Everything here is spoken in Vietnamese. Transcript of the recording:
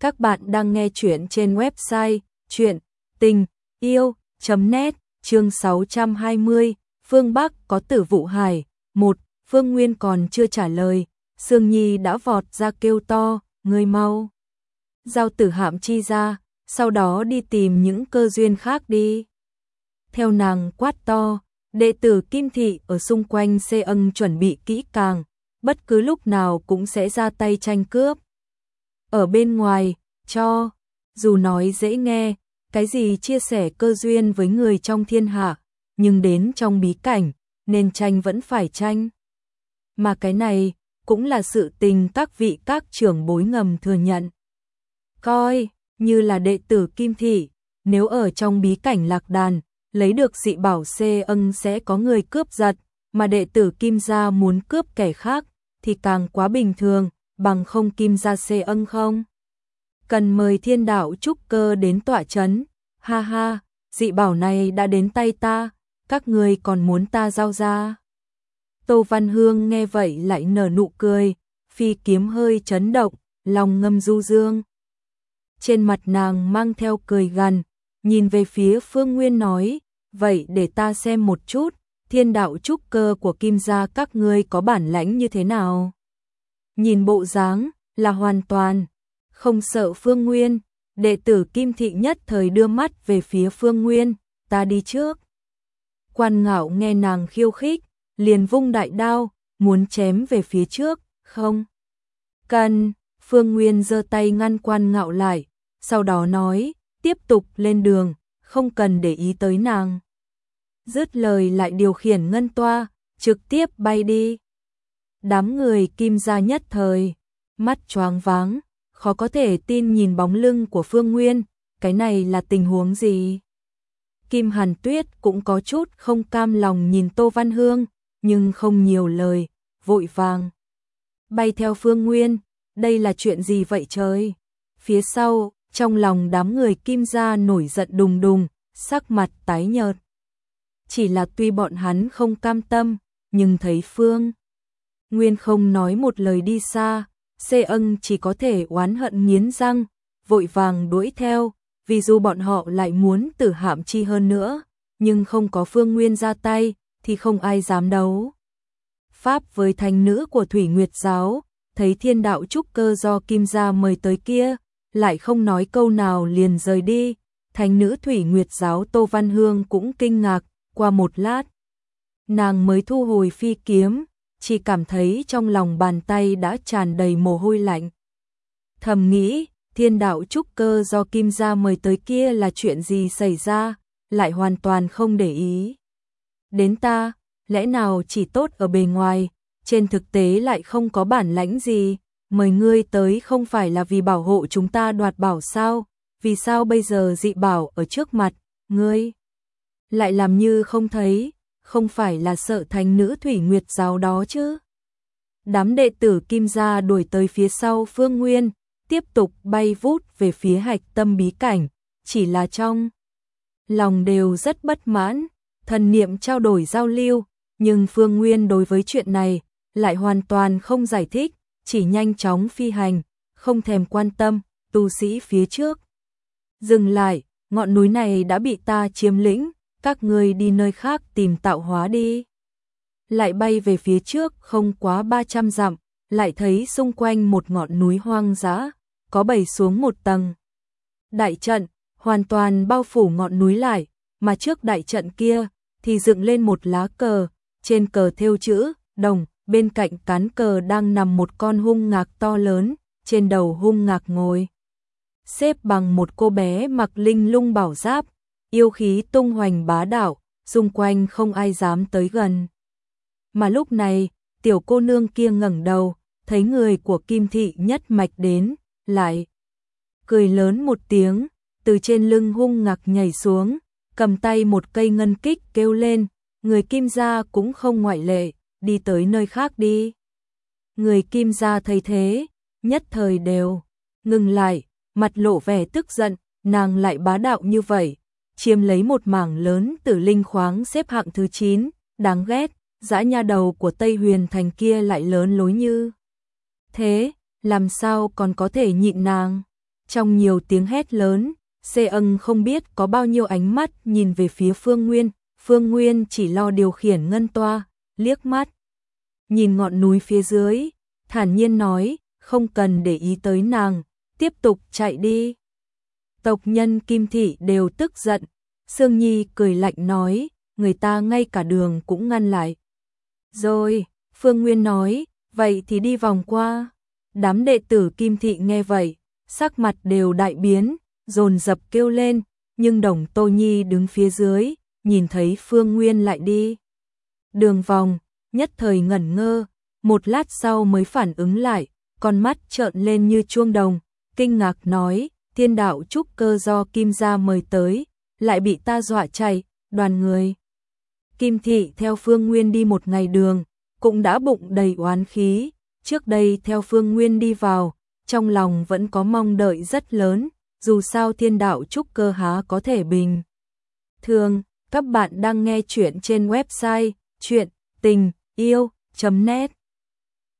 Các bạn đang nghe chuyện trên website chuyện tình yêu.net chương 620, Phương Bắc có tử vụ hải. một Phương Nguyên còn chưa trả lời, Sương Nhi đã vọt ra kêu to, người mau. Giao tử hạm chi ra, sau đó đi tìm những cơ duyên khác đi. Theo nàng quát to, đệ tử Kim Thị ở xung quanh xê ân chuẩn bị kỹ càng, bất cứ lúc nào cũng sẽ ra tay tranh cướp. Ở bên ngoài, cho, dù nói dễ nghe, cái gì chia sẻ cơ duyên với người trong thiên hạ, nhưng đến trong bí cảnh, nên tranh vẫn phải tranh. Mà cái này, cũng là sự tình các vị các trưởng bối ngầm thừa nhận. Coi, như là đệ tử Kim Thị, nếu ở trong bí cảnh lạc đàn, lấy được dị bảo xê ân sẽ có người cướp giật, mà đệ tử Kim gia muốn cướp kẻ khác, thì càng quá bình thường, bằng không Kim gia xê ân không. Cần mời thiên đạo trúc cơ đến tỏa chấn, ha ha, dị bảo này đã đến tay ta, các người còn muốn ta giao ra. Tô Văn Hương nghe vậy lại nở nụ cười, phi kiếm hơi chấn động, lòng ngâm du dương. Trên mặt nàng mang theo cười gần, nhìn về phía Phương Nguyên nói, vậy để ta xem một chút, thiên đạo trúc cơ của kim gia các ngươi có bản lãnh như thế nào. Nhìn bộ dáng là hoàn toàn, không sợ Phương Nguyên, đệ tử Kim Thị nhất thời đưa mắt về phía Phương Nguyên, ta đi trước. Quan ngạo nghe nàng khiêu khích, liền vung đại đao, muốn chém về phía trước, không. Cần, Phương Nguyên giơ tay ngăn quan ngạo lại, sau đó nói, tiếp tục lên đường, không cần để ý tới nàng. Dứt lời lại điều khiển ngân toa, trực tiếp bay đi. Đám người kim gia nhất thời, mắt choáng váng, khó có thể tin nhìn bóng lưng của Phương Nguyên, cái này là tình huống gì? Kim Hàn Tuyết cũng có chút không cam lòng nhìn Tô Văn Hương, nhưng không nhiều lời, vội vàng. Bay theo Phương Nguyên, đây là chuyện gì vậy trời? Phía sau, trong lòng đám người kim gia nổi giận đùng đùng, sắc mặt tái nhợt. Chỉ là tuy bọn hắn không cam tâm, nhưng thấy Phương Nguyên không nói một lời đi xa, Xê ân chỉ có thể oán hận nghiến răng, vội vàng đuổi theo, vì dù bọn họ lại muốn tử hạm chi hơn nữa, nhưng không có Phương Nguyên ra tay, thì không ai dám đấu. Pháp với thành nữ của Thủy Nguyệt Giáo, thấy thiên đạo trúc cơ do Kim Gia mời tới kia, lại không nói câu nào liền rời đi, thành nữ Thủy Nguyệt Giáo Tô Văn Hương cũng kinh ngạc, qua một lát. Nàng mới thu hồi phi kiếm, chỉ cảm thấy trong lòng bàn tay đã tràn đầy mồ hôi lạnh. Thầm nghĩ, thiên đạo trúc cơ do Kim Gia mời tới kia là chuyện gì xảy ra, lại hoàn toàn không để ý. Đến ta, lẽ nào chỉ tốt ở bề ngoài, trên thực tế lại không có bản lãnh gì, mời ngươi tới không phải là vì bảo hộ chúng ta đoạt bảo sao, vì sao bây giờ dị bảo ở trước mặt, ngươi lại làm như không thấy, không phải là sợ thành nữ thủy nguyệt giáo đó chứ. Đám đệ tử kim gia đuổi tới phía sau Phương Nguyên, tiếp tục bay vút về phía hạch tâm bí cảnh, chỉ là trong lòng đều rất bất mãn, thần niệm trao đổi giao lưu, nhưng Phương Nguyên đối với chuyện này lại hoàn toàn không giải thích, chỉ nhanh chóng phi hành, không thèm quan tâm, tu sĩ phía trước. Dừng lại, ngọn núi này đã bị ta chiếm lĩnh, các ngươi đi nơi khác tìm tạo hóa đi. Lại bay về phía trước không quá 300 dặm, lại thấy xung quanh một ngọn núi hoang dã, có bầy xuống một tầng. Đại trận, hoàn toàn bao phủ ngọn núi lại, mà trước đại trận kia, thì dựng lên một lá cờ, trên cờ thêu chữ, đồng, bên cạnh cán cờ đang nằm một con hung ngạc to lớn, trên đầu hung ngạc ngồi. Xếp bằng một cô bé mặc linh lung bảo giáp, yêu khí tung hoành bá đạo, xung quanh không ai dám tới gần. Mà lúc này, tiểu cô nương kia ngẩng đầu, thấy người của Kim Thị nhất mạch đến, lại cười lớn một tiếng, từ trên lưng hung ngạc nhảy xuống, cầm tay một cây ngân kích kêu lên, người Kim gia cũng không ngoại lệ, đi tới nơi khác đi. Người Kim gia thấy thế, nhất thời đều ngừng lại, mặt lộ vẻ tức giận, nàng lại bá đạo như vậy, chiếm lấy một mảng lớn tử linh khoáng xếp hạng thứ 9, đáng ghét, dã nha đầu của Tây Huyền Thành kia lại lớn lối như. Thế, làm sao còn có thể nhịn nàng? trong nhiều tiếng hét lớn, Xê ân không biết có bao nhiêu ánh mắt nhìn về phía Phương Nguyên, Phương Nguyên chỉ lo điều khiển ngân toa, liếc mắt. Nhìn ngọn núi phía dưới, thản nhiên nói, không cần để ý tới nàng, tiếp tục chạy đi. Tộc nhân Kim Thị đều tức giận, Sương Nhi cười lạnh nói, người ta ngay cả đường cũng ngăn lại. Rồi, Phương Nguyên nói, vậy thì đi vòng qua. Đám đệ tử Kim Thị nghe vậy, sắc mặt đều đại biến, dồn dập kêu lên, nhưng đồng Tô Nhi đứng phía dưới, nhìn thấy Phương Nguyên lại đi. Đường vòng, nhất thời ngẩn ngơ, một lát sau mới phản ứng lại, con mắt trợn lên như chuông đồng, kinh ngạc nói, thiên đạo trúc cơ do Kim gia mời tới, lại bị ta dọa chạy, đoàn người. Kim thị theo Phương Nguyên đi một ngày đường, cũng đã bụng đầy oán khí, trước đây theo Phương Nguyên đi vào, trong lòng vẫn có mong đợi rất lớn, dù sao thiên đạo trúc cơ há có thể bình. Thường, các bạn đang nghe chuyện trên website chuyện tình yêu.net